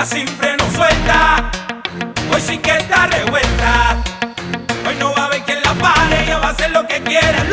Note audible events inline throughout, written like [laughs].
va sin freno suelta. Hoy sí que está revuelta. Hoy no va a haber quien la pare, ella va a hacer lo que quiera.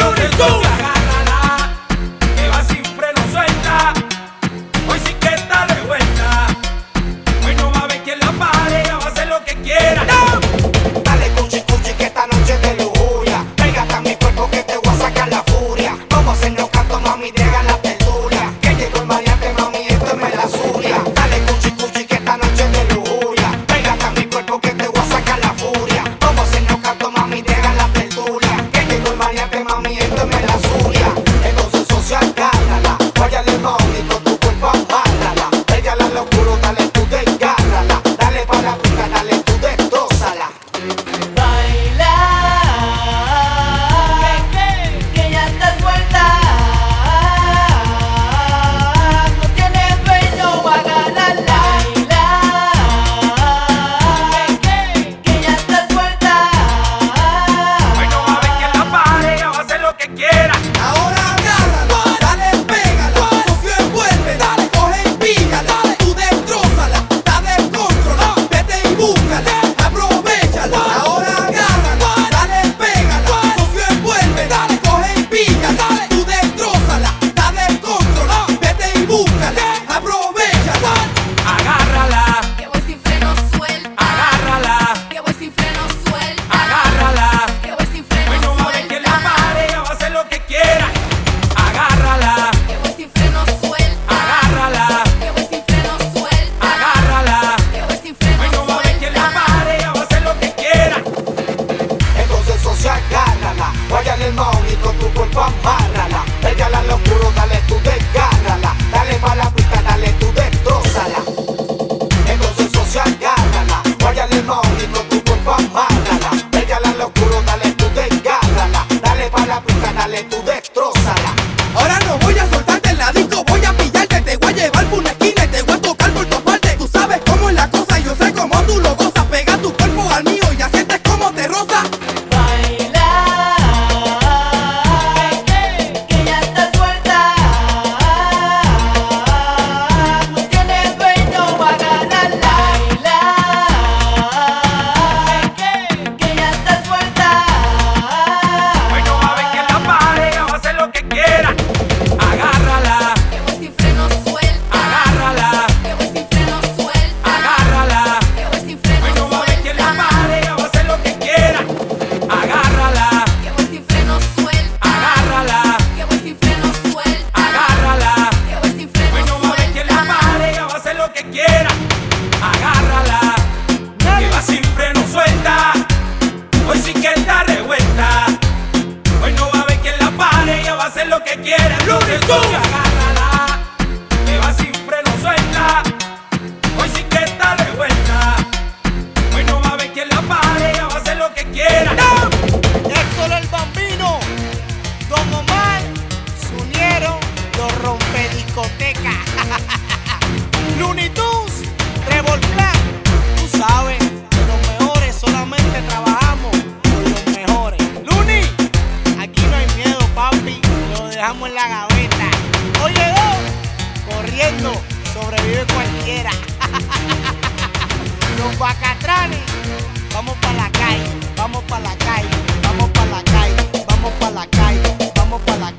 todo. É que quiera, agárrala. Que va sin freno, suelta. Hoy sí que está revuelta. Hoy no va a ver quién la pare, ella va a hacer lo que quiera. Lunes, dejamos en la gaveta. oye llegó corriendo, sobrevive cualquiera. [laughs] Los bacatranes, vamos para la calle, vamos para la calle, vamos para la calle, vamos para la calle, vamos para la calle.